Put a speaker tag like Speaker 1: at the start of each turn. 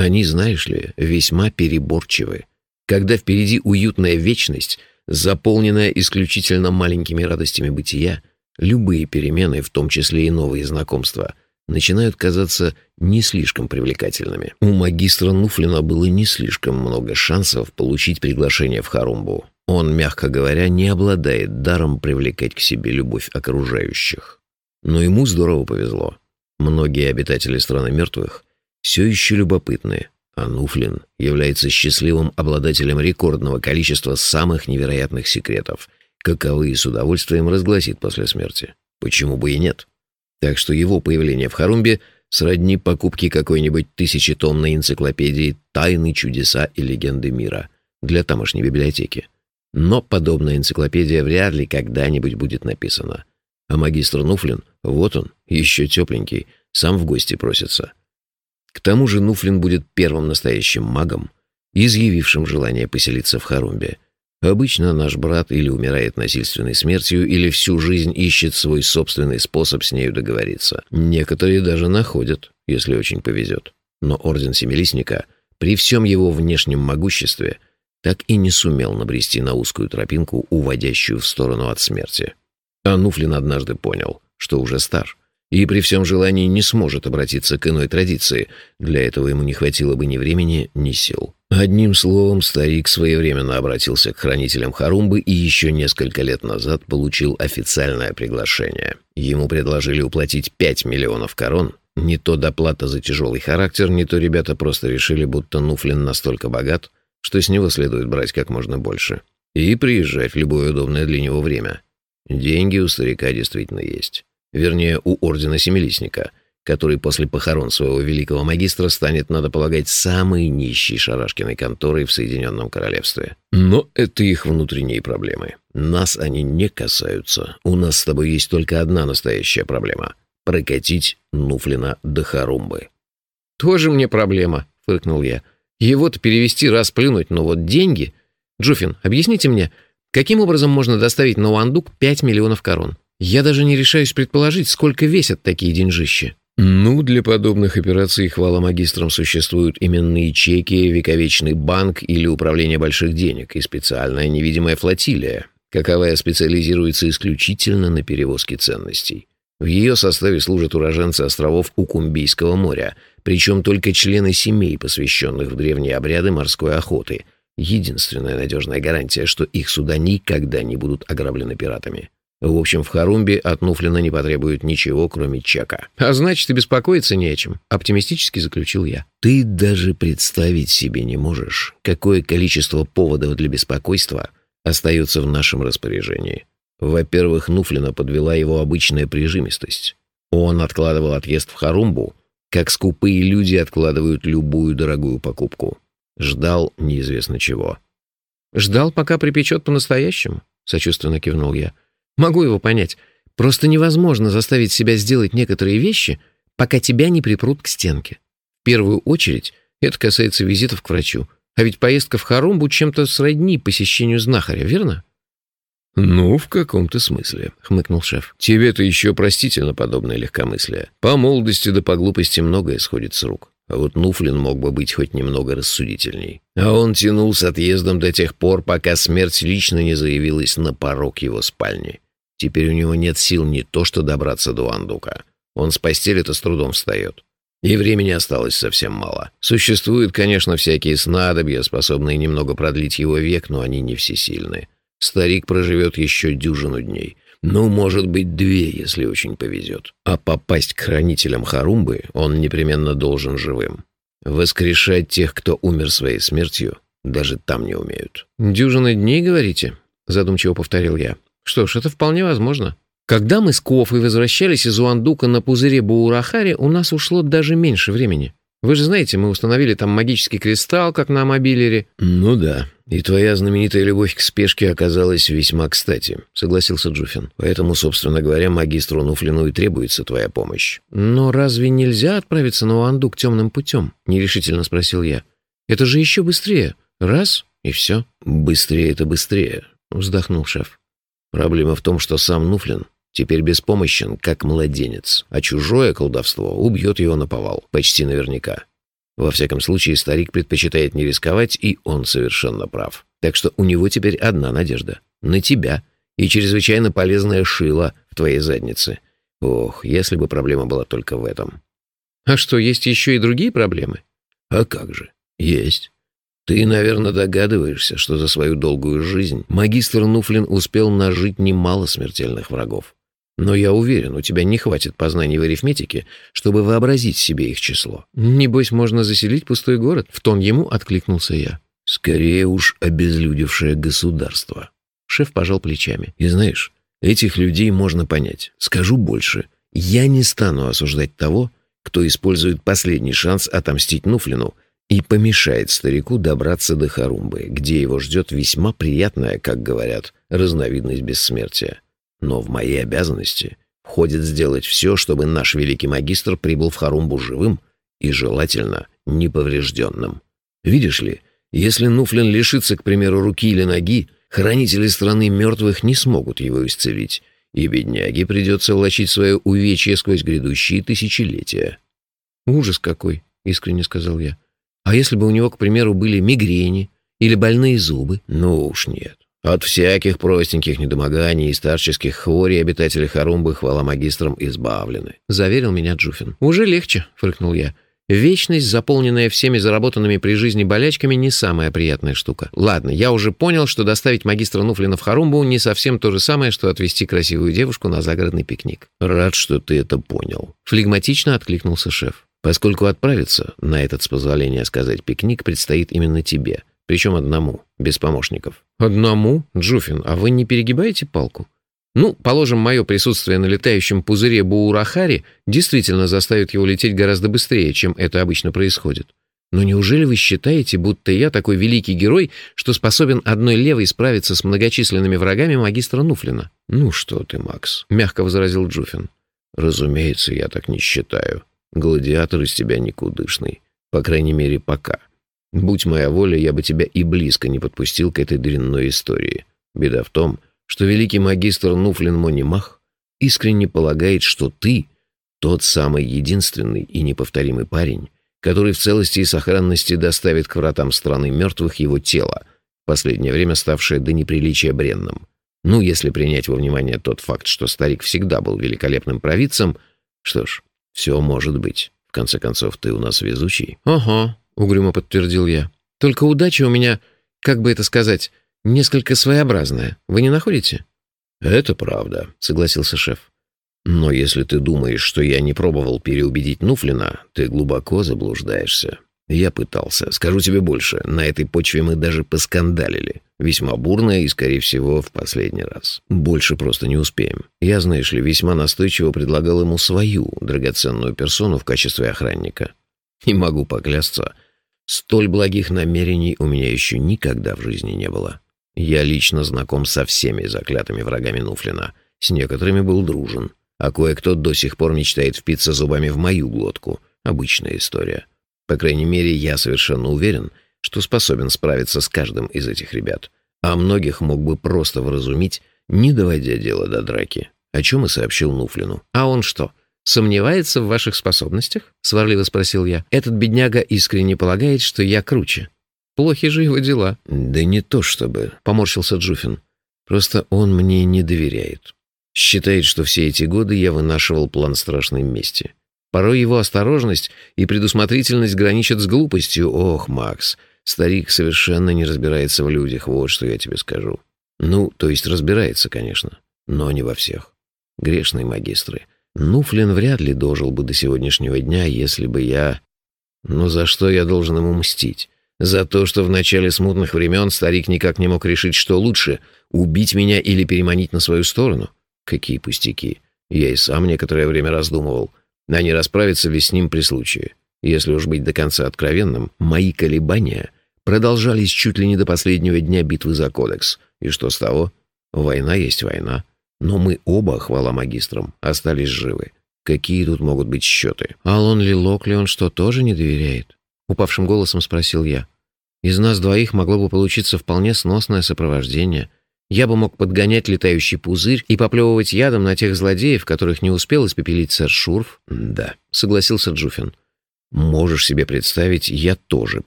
Speaker 1: Они, знаешь ли, весьма переборчивы. Когда впереди уютная вечность, заполненная исключительно маленькими радостями бытия, любые перемены, в том числе и новые знакомства, начинают казаться не слишком привлекательными. У магистра Нуфлина было не слишком много шансов получить приглашение в Харумбу. Он, мягко говоря, не обладает даром привлекать к себе любовь окружающих. Но ему здорово повезло. Многие обитатели страны мертвых все еще любопытны, а Нуфлин является счастливым обладателем рекордного количества самых невероятных секретов, каковые с удовольствием разгласит после смерти. Почему бы и нет? Так что его появление в Харумбе сродни покупке какой-нибудь тысячетомной энциклопедии «Тайны, чудеса и легенды мира» для тамошней библиотеки. Но подобная энциклопедия вряд ли когда-нибудь будет написана. А магистр Нуфлин, вот он, еще тепленький, сам в гости просится. К тому же Нуфлин будет первым настоящим магом, изъявившим желание поселиться в Харумбе. Обычно наш брат или умирает насильственной смертью, или всю жизнь ищет свой собственный способ с нею договориться. Некоторые даже находят, если очень повезет. Но Орден Семилистника, при всем его внешнем могуществе – так и не сумел набрести на узкую тропинку, уводящую в сторону от смерти. А Нуфлин однажды понял, что уже стар, и при всем желании не сможет обратиться к иной традиции, для этого ему не хватило бы ни времени, ни сил. Одним словом, старик своевременно обратился к хранителям Харумбы и еще несколько лет назад получил официальное приглашение. Ему предложили уплатить 5 миллионов корон, не то доплата за тяжелый характер, не то ребята просто решили, будто Нуфлин настолько богат, что с него следует брать как можно больше. И приезжать в любое удобное для него время. Деньги у старика действительно есть. Вернее, у Ордена Семилистника, который после похорон своего великого магистра станет, надо полагать, самой нищей шарашкиной конторой в Соединенном Королевстве. Но это их внутренние проблемы. Нас они не касаются. У нас с тобой есть только одна настоящая проблема — прокатить Нуфлина до Харумбы.
Speaker 2: «Тоже мне проблема», — фыркнул я. Его-то перевести раз плюнуть, но вот деньги... Джуфин, объясните мне, каким образом можно доставить на Уандук 5 миллионов корон? Я даже не решаюсь предположить, сколько весят такие деньжищи.
Speaker 1: Ну, для подобных операций хвала магистрам существуют именные чеки, вековечный банк или управление больших денег и специальная невидимая флотилия, каковая специализируется исключительно на перевозке ценностей. В ее составе служат уроженцы островов Укумбийского моря, причем только члены семей, посвященных в древние обряды морской охоты. Единственная надежная гарантия, что их суда никогда не будут ограблены пиратами. В общем, в Харумбе от Нуфлина не потребуют ничего, кроме чека.
Speaker 2: А значит, и беспокоиться не о чем, оптимистически заключил я.
Speaker 1: Ты даже представить себе не можешь, какое количество поводов для беспокойства остается в нашем распоряжении. Во-первых, Нуфлина подвела его обычная прижимистость. Он откладывал отъезд в Харумбу, как скупые люди откладывают любую дорогую покупку. Ждал неизвестно чего.
Speaker 2: «Ждал, пока припечет по-настоящему?» — сочувственно кивнул я. «Могу его понять. Просто невозможно заставить себя сделать некоторые вещи, пока тебя не припрут к стенке. В первую очередь это касается визитов к врачу. А ведь поездка в Харумбу чем-то сродни посещению знахаря, верно?»
Speaker 1: «Ну, в каком-то смысле», — хмыкнул шеф. «Тебе-то еще простительно подобное легкомыслие. По молодости да по глупости многое сходит с рук. А вот Нуфлин мог бы быть хоть немного рассудительней. А он тянул с отъездом до тех пор, пока смерть лично не заявилась на порог его спальни. Теперь у него нет сил не то что добраться до Андука. Он с постели-то с трудом встает. И времени осталось совсем мало. Существуют, конечно, всякие снадобья, способные немного продлить его век, но они не всесильны. Старик проживет еще дюжину дней. Ну, может быть, две, если очень повезет. А попасть к хранителям Харумбы он непременно должен живым. Воскрешать тех, кто умер своей смертью, даже там не умеют.
Speaker 2: «Дюжина дней, говорите?» — задумчиво повторил я. «Что ж, это вполне возможно. Когда мы с Кофой возвращались из Уандука на пузыре Буурахари, у нас ушло даже меньше времени. Вы же знаете, мы установили там магический кристалл, как на мобилере».
Speaker 1: «Ну да. И твоя знаменитая любовь к спешке оказалась весьма кстати», — согласился Джуфин. «Поэтому, собственно говоря, магистру Нуфлину и требуется твоя помощь».
Speaker 2: «Но разве нельзя отправиться на Уандук темным путем?» — нерешительно спросил я. «Это же еще быстрее. Раз — и все».
Speaker 1: «Быстрее — это быстрее», — вздохнул шеф. «Проблема в том, что сам Нуфлин Теперь беспомощен, как младенец, а чужое колдовство убьет его на повал, почти наверняка. Во всяком случае, старик предпочитает не рисковать, и он совершенно прав. Так что у него теперь одна надежда — на тебя и чрезвычайно полезная шила в твоей заднице. Ох, если бы проблема была только в этом.
Speaker 2: А что, есть еще и другие проблемы?
Speaker 1: А как же? Есть. Ты, наверное, догадываешься, что за свою долгую жизнь магистр Нуфлин успел нажить немало смертельных врагов. Но я уверен, у тебя не хватит познаний в арифметике, чтобы вообразить себе их число.
Speaker 2: Небось, можно заселить пустой город? В тон ему откликнулся я.
Speaker 1: Скорее уж обезлюдевшее государство.
Speaker 2: Шеф пожал плечами.
Speaker 1: И знаешь, этих людей можно понять. Скажу больше. Я не стану осуждать того, кто использует последний шанс отомстить Нуфлину и помешает старику добраться до Харумбы, где его ждет весьма приятная, как говорят, разновидность бессмертия. Но в мои обязанности входит сделать все, чтобы наш великий магистр прибыл в Харумбу живым и, желательно, неповрежденным. Видишь ли, если Нуфлин лишится, к примеру, руки или ноги, хранители страны мертвых не смогут его исцелить, и бедняге придется влачить свое увечье сквозь грядущие тысячелетия.
Speaker 2: «Ужас какой!» — искренне сказал я. А если бы у него, к примеру, были мигрени или больные зубы?
Speaker 1: Ну уж нет. От всяких простеньких недомоганий и старческих хворей обитатели Харумбы, хвала магистрам, избавлены.
Speaker 2: Заверил меня Джуфин. «Уже легче», — фыркнул я. Вечность, заполненная всеми заработанными при жизни болячками, не самая приятная штука. Ладно, я уже понял, что доставить магистра Нуфлина в Харумбу не совсем то же самое, что отвезти красивую девушку на загородный пикник.
Speaker 1: Рад, что ты это понял.
Speaker 2: Флегматично откликнулся шеф.
Speaker 1: Поскольку отправиться на этот, с позволения сказать, пикник предстоит именно тебе, причем одному, без помощников.
Speaker 2: Одному? Джуфин, а вы не перегибаете палку? Ну, положим, мое присутствие на летающем пузыре Буурахари действительно заставит его лететь гораздо быстрее, чем это обычно происходит. Но неужели вы считаете, будто я такой великий герой, что способен одной левой справиться с многочисленными врагами магистра Нуфлина?
Speaker 1: Ну что ты, Макс, мягко возразил Джуфин. Разумеется, я так не считаю. Гладиатор из тебя никудышный. По крайней мере, пока. Будь моя воля, я бы тебя и близко не подпустил к этой дрянной истории. Беда в том, что великий магистр Нуфлин Монимах искренне полагает, что ты тот самый единственный и неповторимый парень, который в целости и сохранности доставит к вратам страны мертвых его тело, в последнее время ставшее до неприличия бренным. Ну, если принять во внимание тот факт, что старик всегда был великолепным провидцем, что ж, все может быть. В конце концов, ты у нас везучий.
Speaker 2: Ага, угрюмо подтвердил я. Только удача у меня, как бы это сказать, несколько своеобразная. Вы не находите?
Speaker 1: Это правда, согласился шеф. Но если ты думаешь, что я не пробовал переубедить Нуфлина, ты глубоко заблуждаешься. Я пытался. Скажу тебе больше, на этой почве мы даже поскандалили. Весьма бурно и, скорее всего, в последний раз. Больше просто не успеем. Я, знаешь ли, весьма настойчиво предлагал ему свою драгоценную персону в качестве охранника. И могу поклясться, столь благих намерений у меня еще никогда в жизни не было. Я лично знаком со всеми заклятыми врагами Нуфлина. С некоторыми был дружен. А кое-кто до сих пор мечтает впиться зубами в мою глотку. Обычная история. По крайней мере, я совершенно уверен, что способен справиться с каждым из этих ребят, а многих мог бы просто вразумить, не доводя дело до драки, о чем и сообщил Нуфлину.
Speaker 2: «А он что, сомневается в ваших способностях?» — сварливо спросил я. «Этот бедняга искренне полагает, что я круче. Плохи же его дела».
Speaker 1: «Да не то чтобы», — поморщился Джуфин. «Просто он мне не доверяет. Считает, что все эти годы я вынашивал план страшной мести. Порой его осторожность и предусмотрительность граничат с глупостью. Ох, Макс, старик совершенно не разбирается в людях, вот что я тебе скажу. Ну, то есть разбирается, конечно, но не во всех. Грешные магистры. Нуфлин вряд ли дожил бы до сегодняшнего дня, если бы я... Ну, за что я должен ему мстить? За то, что в начале смутных времен старик никак не мог решить, что лучше — убить меня или переманить на свою сторону? Какие пустяки. Я и сам некоторое время раздумывал — а не расправиться ведь с ним при случае. Если уж быть до конца откровенным, мои колебания продолжались чуть ли не до последнего дня битвы за кодекс. И что с того? Война есть война. Но мы оба, хвала магистрам, остались живы. Какие тут могут быть счеты?
Speaker 2: Алон ли Лок ли он что, тоже не доверяет? Упавшим голосом спросил я. Из нас двоих могло бы получиться вполне сносное сопровождение — я бы мог подгонять летающий пузырь и поплевывать ядом на тех злодеев, которых не успел испепелить сэр Шурф.
Speaker 1: Да, согласился Джуфин. Можешь себе представить, я тоже предлагаю